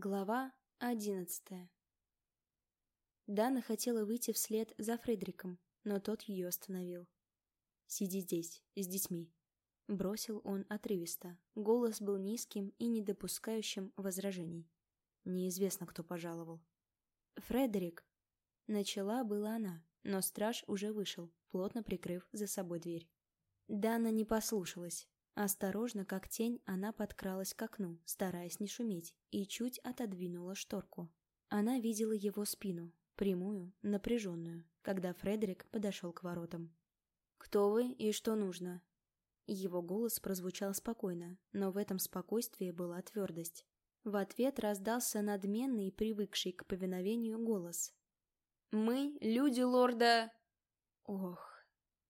Глава одиннадцатая Дана хотела выйти вслед за Фредериком, но тот ее остановил. «Сиди здесь, с детьми», — бросил он отрывисто. Голос был низким и не допускающим возражений. Неизвестно, кто пожаловал. «Фредерик!» Начала была она, но страж уже вышел, плотно прикрыв за собой дверь. Дана не послушалась, Осторожно, как тень, она подкралась к окну, стараясь не шуметь, и чуть отодвинула шторку. Она видела его спину, прямую, напряженную, когда Фредерик подошел к воротам. «Кто вы и что нужно?» Его голос прозвучал спокойно, но в этом спокойствии была твердость. В ответ раздался надменный, привыкший к повиновению голос. «Мы — люди лорда...» Ох,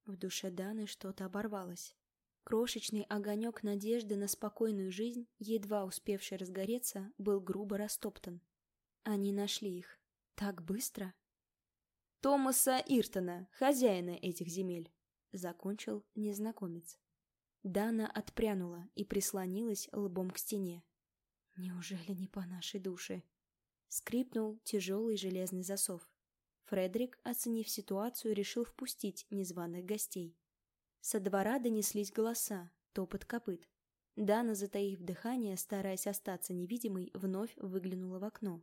в душе Даны что-то оборвалось. Крошечный огонек надежды на спокойную жизнь, едва успевший разгореться, был грубо растоптан. Они нашли их. Так быстро? «Томаса Иртона, хозяина этих земель», — закончил незнакомец. Дана отпрянула и прислонилась лбом к стене. «Неужели не по нашей душе?» Скрипнул тяжелый железный засов. Фредерик, оценив ситуацию, решил впустить незваных гостей. Со двора донеслись голоса, топот копыт. Дана, затаив дыхание, стараясь остаться невидимой, вновь выглянула в окно.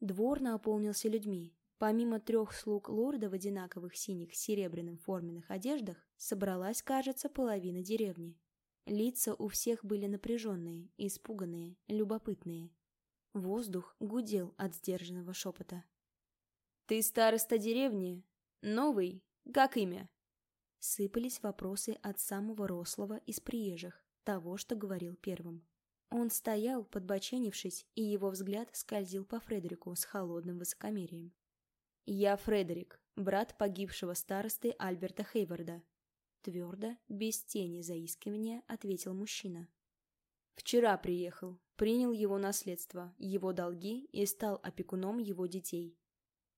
Двор наполнился людьми. Помимо трех слуг лорда в одинаковых синих с серебряным форменных одеждах, собралась, кажется, половина деревни. Лица у всех были напряженные, испуганные, любопытные. Воздух гудел от сдержанного шепота. «Ты староста деревни? Новый? Как имя?» Сыпались вопросы от самого рослого из приезжих, того, что говорил первым. Он стоял, подбоченившись, и его взгляд скользил по Фредерику с холодным высокомерием. «Я Фредерик, брат погибшего старосты Альберта Хейварда», твердо, без тени заискивания, ответил мужчина. «Вчера приехал, принял его наследство, его долги и стал опекуном его детей».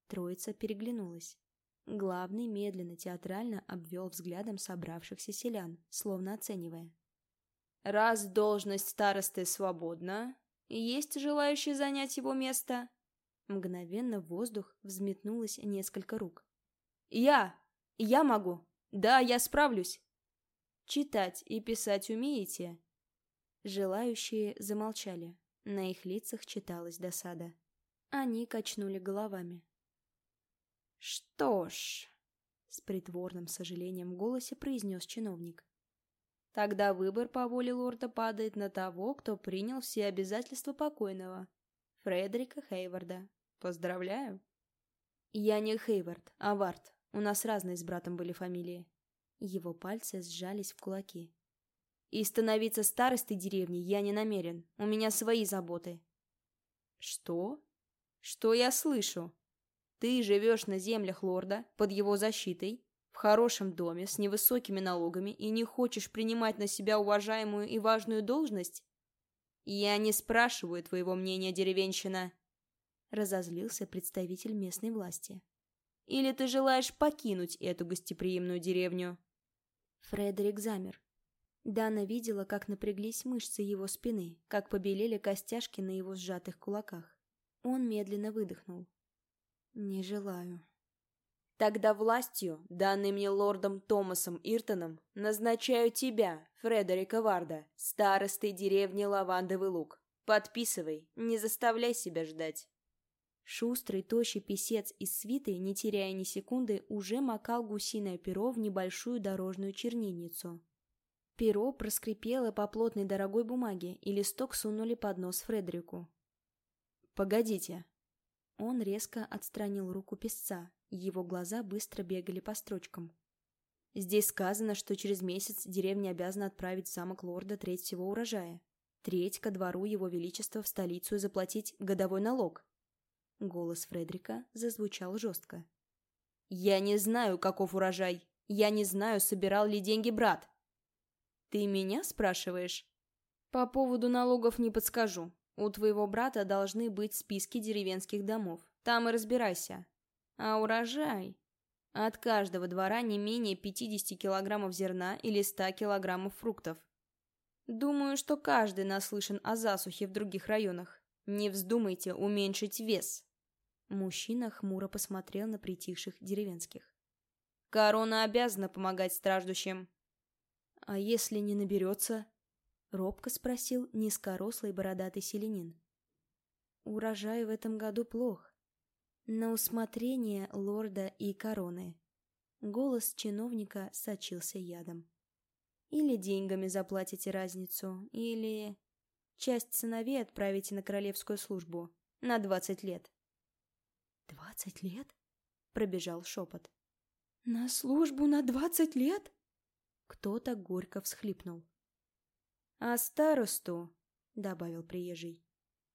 Троица переглянулась. Главный медленно театрально обвел взглядом собравшихся селян, словно оценивая. «Раз должность старосты свободна, есть желающие занять его место?» Мгновенно в воздух взметнулось несколько рук. «Я! Я могу! Да, я справлюсь!» «Читать и писать умеете?» Желающие замолчали. На их лицах читалась досада. Они качнули головами. «Что ж...» — с притворным сожалением в голосе произнес чиновник. «Тогда выбор по воле лорда падает на того, кто принял все обязательства покойного. Фредерика Хейварда. Поздравляю!» «Я не Хейвард, а Вард. У нас разные с братом были фамилии». Его пальцы сжались в кулаки. «И становиться старостой деревни я не намерен. У меня свои заботы». «Что? Что я слышу?» Ты живешь на землях лорда, под его защитой, в хорошем доме, с невысокими налогами и не хочешь принимать на себя уважаемую и важную должность? Я не спрашиваю твоего мнения, деревенщина. Разозлился представитель местной власти. Или ты желаешь покинуть эту гостеприимную деревню? Фредерик замер. Дана видела, как напряглись мышцы его спины, как побелели костяшки на его сжатых кулаках. Он медленно выдохнул. «Не желаю». «Тогда властью, данной мне лордом Томасом Иртоном, назначаю тебя, Фредерика Варда, старостой деревни Лавандовый Луг. Подписывай, не заставляй себя ждать». Шустрый, тощий писец из свиты, не теряя ни секунды, уже макал гусиное перо в небольшую дорожную чернильницу. Перо проскрипело по плотной дорогой бумаге, и листок сунули под нос Фредерику. «Погодите», он резко отстранил руку песца, его глаза быстро бегали по строчкам. Здесь сказано, что через месяц деревня обязана отправить в замок лорда треть всего урожая. Треть ко двору его величества в столицу и заплатить годовой налог. Голос Фредрика зазвучал жестко. «Я не знаю, каков урожай. Я не знаю, собирал ли деньги брат». «Ты меня спрашиваешь?» «По поводу налогов не подскажу. У твоего брата должны быть списки деревенских домов. Там и разбирайся. А урожай? От каждого двора не менее 50 килограммов зерна или 100 килограммов фруктов. Думаю, что каждый наслышан о засухе в других районах. Не вздумайте уменьшить вес. Мужчина хмуро посмотрел на притихших деревенских. Корона обязана помогать страждущим. А если не наберется? Робко спросил низкорослый бородатый селенин. Урожай в этом году плох. На усмотрение лорда и короны. Голос чиновника сочился ядом. Или деньгами заплатите разницу, или... Часть сыновей отправите на королевскую службу. На двадцать лет. «Двадцать лет?» — пробежал шепот. «На службу на двадцать лет?» Кто-то горько всхлипнул. «А старосту?» — добавил приезжий.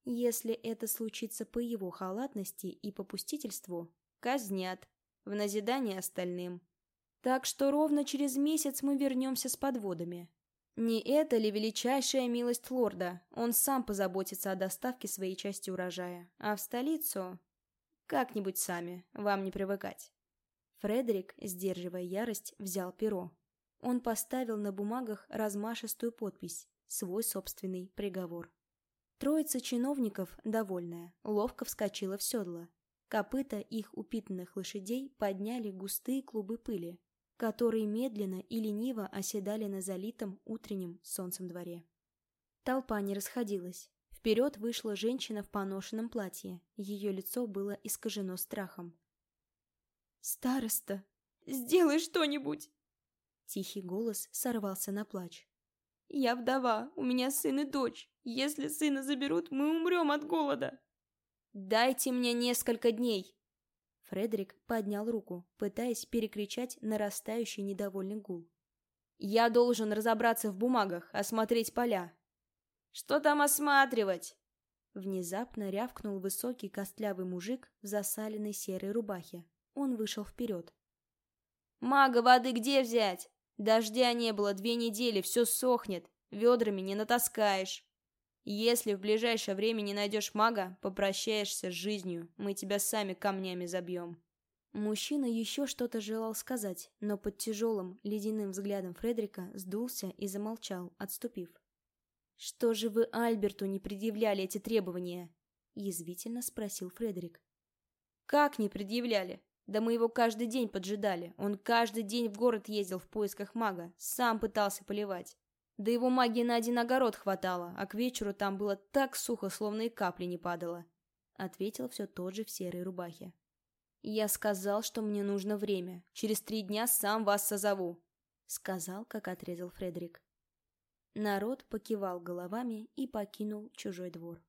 «Если это случится по его халатности и попустительству, казнят, в назидание остальным. Так что ровно через месяц мы вернемся с подводами. Не это ли величайшая милость лорда? Он сам позаботится о доставке своей части урожая. А в столицу... Как-нибудь сами, вам не привыкать. Фредерик, сдерживая ярость, взял перо. Он поставил на бумагах размашистую подпись, свой собственный приговор. Троица чиновников, довольная, ловко вскочила в седло. Копыта их упитанных лошадей подняли густые клубы пыли, которые медленно и лениво оседали на залитом утренним солнцем дворе. Толпа не расходилась. Вперед вышла женщина в поношенном платье. Ее лицо было искажено страхом. «Староста, сделай что-нибудь!» Тихий голос сорвался на плач. «Я вдова, у меня сын и дочь. Если сына заберут, мы умрем от голода!» «Дайте мне несколько дней!» Фредерик поднял руку, пытаясь перекричать нарастающий недовольный гул. «Я должен разобраться в бумагах, осмотреть поля». «Что там осматривать?» Внезапно рявкнул высокий костлявый мужик в засаленной серой рубахе. Он вышел вперед. «Мага воды где взять? Дождя не было две недели, все сохнет, ведрами не натаскаешь». Если в ближайшее время не найдешь мага, попрощаешься с жизнью, мы тебя сами камнями забьем». Мужчина еще что-то желал сказать, но под тяжелым, ледяным взглядом Фредрика сдулся и замолчал, отступив. «Что же вы Альберту не предъявляли эти требования?» — язвительно спросил Фредерик. «Как не предъявляли? Да мы его каждый день поджидали. Он каждый день в город ездил в поисках мага, сам пытался поливать. Да его магии на один огород хватало, а к вечеру там было так сухо, словно и капли не падало. Ответил все тот же в серой рубахе. «Я сказал, что мне нужно время. Через три дня сам вас созову», — сказал, как отрезал Фредерик. Народ покивал головами и покинул чужой двор.